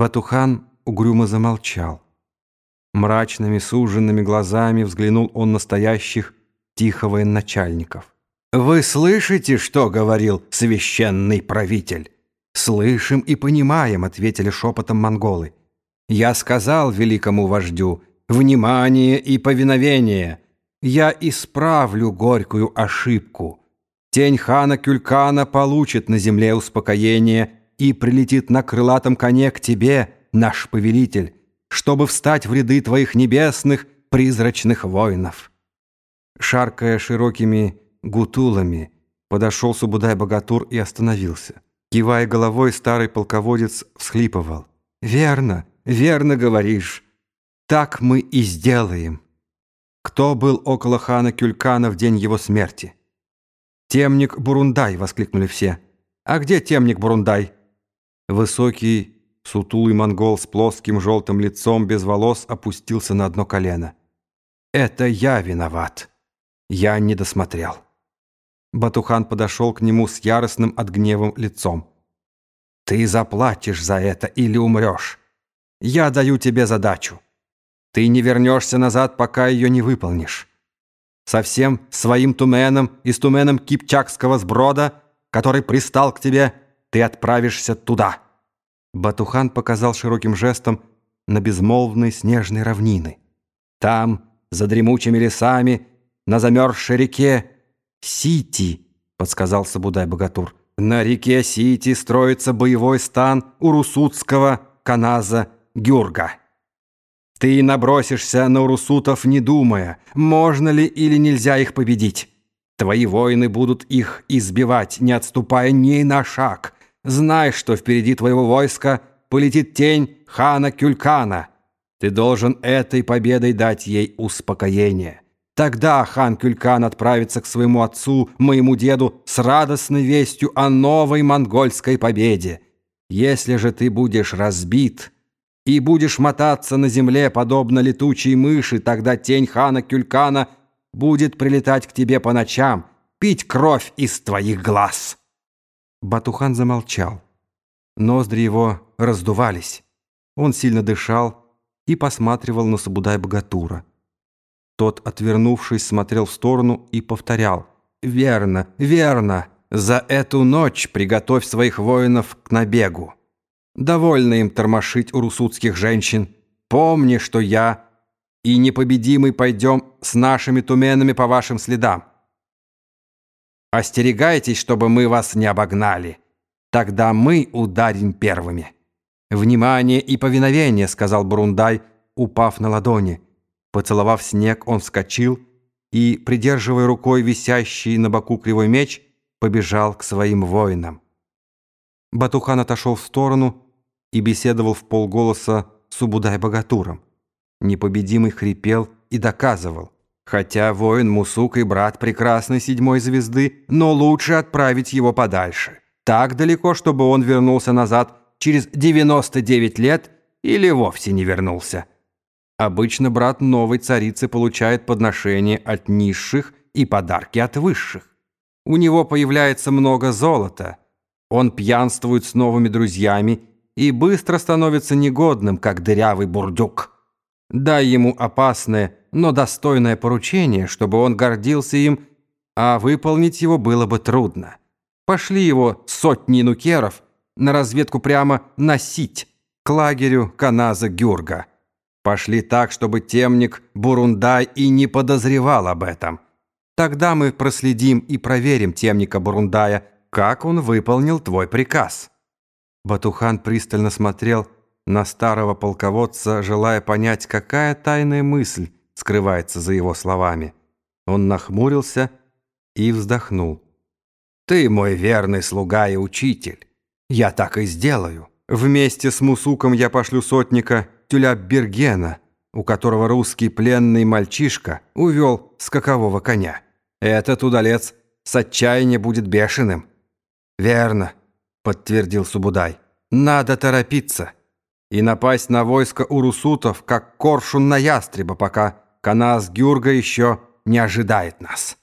Батухан угрюмо замолчал. Мрачными суженными глазами взглянул он на стоящих тихо военачальников. «Вы слышите, что говорил священный правитель?» «Слышим и понимаем», — ответили шепотом монголы. «Я сказал великому вождю, внимание и повиновение. Я исправлю горькую ошибку. Тень хана Кюлькана получит на земле успокоение и прилетит на крылатом коне к тебе, наш повелитель, чтобы встать в ряды твоих небесных призрачных воинов». Шаркая широкими гутулами, подошел Субудай-богатур и остановился. Кивая головой, старый полководец всхлипывал. «Верно, верно говоришь. Так мы и сделаем». Кто был около хана Кюлькана в день его смерти? «Темник Бурундай!» — воскликнули все. «А где темник Бурундай?» Высокий, сутулый монгол с плоским желтым лицом без волос опустился на одно колено. «Это я виноват. Я не досмотрел». Батухан подошел к нему с яростным от гневом лицом. «Ты заплатишь за это или умрешь. Я даю тебе задачу. Ты не вернешься назад, пока ее не выполнишь. Со всем своим туменом и с туменом кипчакского сброда, который пристал к тебе, ты отправишься туда». Батухан показал широким жестом на безмолвные снежные равнины. Там, за дремучими лесами, на замерзшей реке, Сити, подсказал Сабудай-богатур. На реке Сити строится боевой стан урусутского каназа Гюрга. Ты набросишься на урусутов, не думая, можно ли или нельзя их победить. Твои воины будут их избивать, не отступая ни на шаг. Знай, что впереди твоего войска полетит тень хана Кюлькана. Ты должен этой победой дать ей успокоение. Тогда хан Кюлькан отправится к своему отцу, моему деду, с радостной вестью о новой монгольской победе. Если же ты будешь разбит и будешь мотаться на земле, подобно летучей мыши, тогда тень хана Кюлькана будет прилетать к тебе по ночам, пить кровь из твоих глаз». Батухан замолчал. Ноздри его раздувались. Он сильно дышал и посматривал на Сабудай-богатура. Тот, отвернувшись, смотрел в сторону и повторял. «Верно, верно! За эту ночь приготовь своих воинов к набегу. Довольно им тормошить у русудских женщин. Помни, что я и непобедимый пойдем с нашими туменами по вашим следам. Остерегайтесь, чтобы мы вас не обогнали. Тогда мы ударим первыми». «Внимание и повиновение», — сказал Бурундай, упав на ладони. Поцеловав снег, он вскочил и, придерживая рукой висящий на боку кривой меч, побежал к своим воинам. Батухан отошел в сторону и беседовал в полголоса с Убудай-богатуром. Непобедимый хрипел и доказывал. Хотя воин Мусук и брат прекрасной седьмой звезды, но лучше отправить его подальше. Так далеко, чтобы он вернулся назад через 99 лет или вовсе не вернулся. Обычно брат новой царицы получает подношения от низших и подарки от высших. У него появляется много золота. Он пьянствует с новыми друзьями и быстро становится негодным, как дырявый бурдюк. Дай ему опасное, но достойное поручение, чтобы он гордился им, а выполнить его было бы трудно. Пошли его сотни нукеров на разведку прямо носить к лагерю Каназа Гюрга. Пошли так, чтобы темник Бурундай и не подозревал об этом. Тогда мы проследим и проверим темника Бурундая, как он выполнил твой приказ». Батухан пристально смотрел на старого полководца, желая понять, какая тайная мысль скрывается за его словами. Он нахмурился и вздохнул. «Ты мой верный слуга и учитель. Я так и сделаю. Вместе с Мусуком я пошлю сотника Тюля Бергена, у которого русский пленный мальчишка увел скакового коня. Этот удалец с отчаяния будет бешеным. «Верно», — подтвердил Субудай. «Надо торопиться и напасть на войско урусутов, как коршун на ястреба, пока Канас Гюрга еще не ожидает нас».